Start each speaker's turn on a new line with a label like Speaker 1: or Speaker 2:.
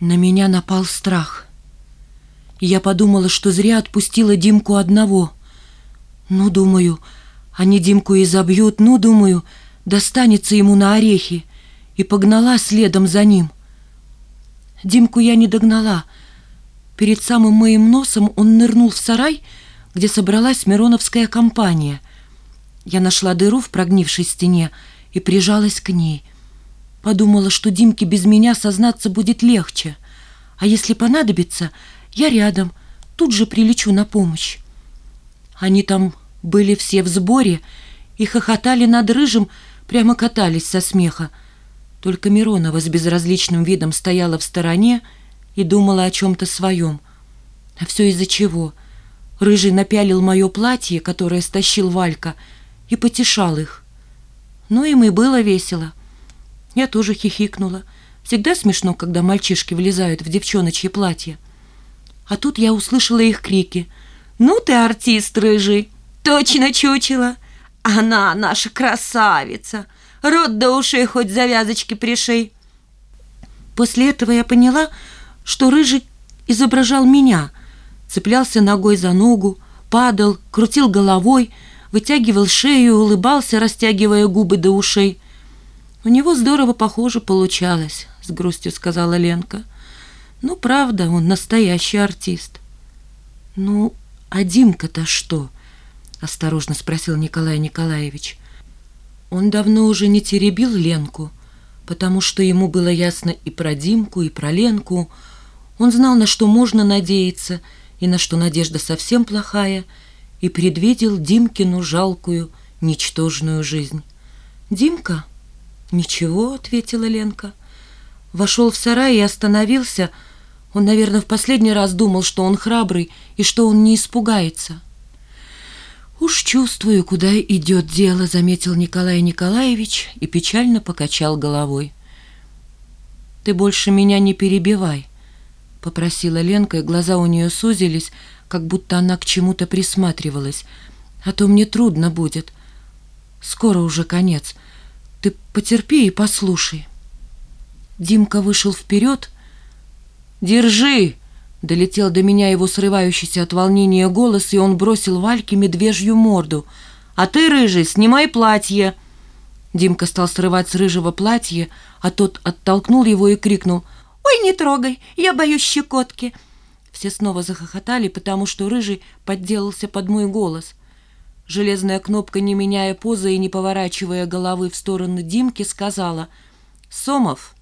Speaker 1: На меня напал страх. Я подумала, что зря отпустила Димку одного. Ну, думаю, они Димку и забьют, ну, думаю, достанется ему на орехи. И погнала следом за ним. Димку я не догнала. Перед самым моим носом он нырнул в сарай, где собралась Мироновская компания. Я нашла дыру в прогнившей стене и прижалась к ней — Подумала, что Димке без меня сознаться будет легче. А если понадобится, я рядом, тут же прилечу на помощь. Они там были все в сборе и хохотали над рыжим, прямо катались со смеха. Только Миронова с безразличным видом стояла в стороне и думала о чем-то своем. А все из-за чего? Рыжий напялил мое платье, которое стащил Валька, и потешал их. Ну, им и было весело. Я тоже хихикнула. Всегда смешно, когда мальчишки влезают в девчоночье платье. А тут я услышала их крики. «Ну ты артист рыжий! Точно чучело! Она наша красавица! Рот до ушей хоть завязочки пришей!» После этого я поняла, что рыжий изображал меня. Цеплялся ногой за ногу, падал, крутил головой, вытягивал шею, улыбался, растягивая губы до ушей. «У него здорово похоже получалось», — с грустью сказала Ленка. «Ну, правда, он настоящий артист». «Ну, а Димка-то что?» — осторожно спросил Николай Николаевич. Он давно уже не теребил Ленку, потому что ему было ясно и про Димку, и про Ленку. Он знал, на что можно надеяться, и на что надежда совсем плохая, и предвидел Димкину жалкую, ничтожную жизнь. «Димка?» «Ничего», — ответила Ленка. Вошел в сарай и остановился. Он, наверное, в последний раз думал, что он храбрый и что он не испугается. «Уж чувствую, куда идет дело», — заметил Николай Николаевич и печально покачал головой. «Ты больше меня не перебивай», — попросила Ленка, и глаза у нее сузились, как будто она к чему-то присматривалась. «А то мне трудно будет. Скоро уже конец». Ты потерпи и послушай. Димка вышел вперед. «Держи!» — долетел до меня его срывающийся от волнения голос, и он бросил Вальке медвежью морду. «А ты, рыжий, снимай платье!» Димка стал срывать с рыжего платье, а тот оттолкнул его и крикнул «Ой, не трогай, я боюсь щекотки!» Все снова захохотали, потому что рыжий подделался под мой голос — Железная кнопка, не меняя позы и не поворачивая головы в сторону Димки, сказала «Сомов,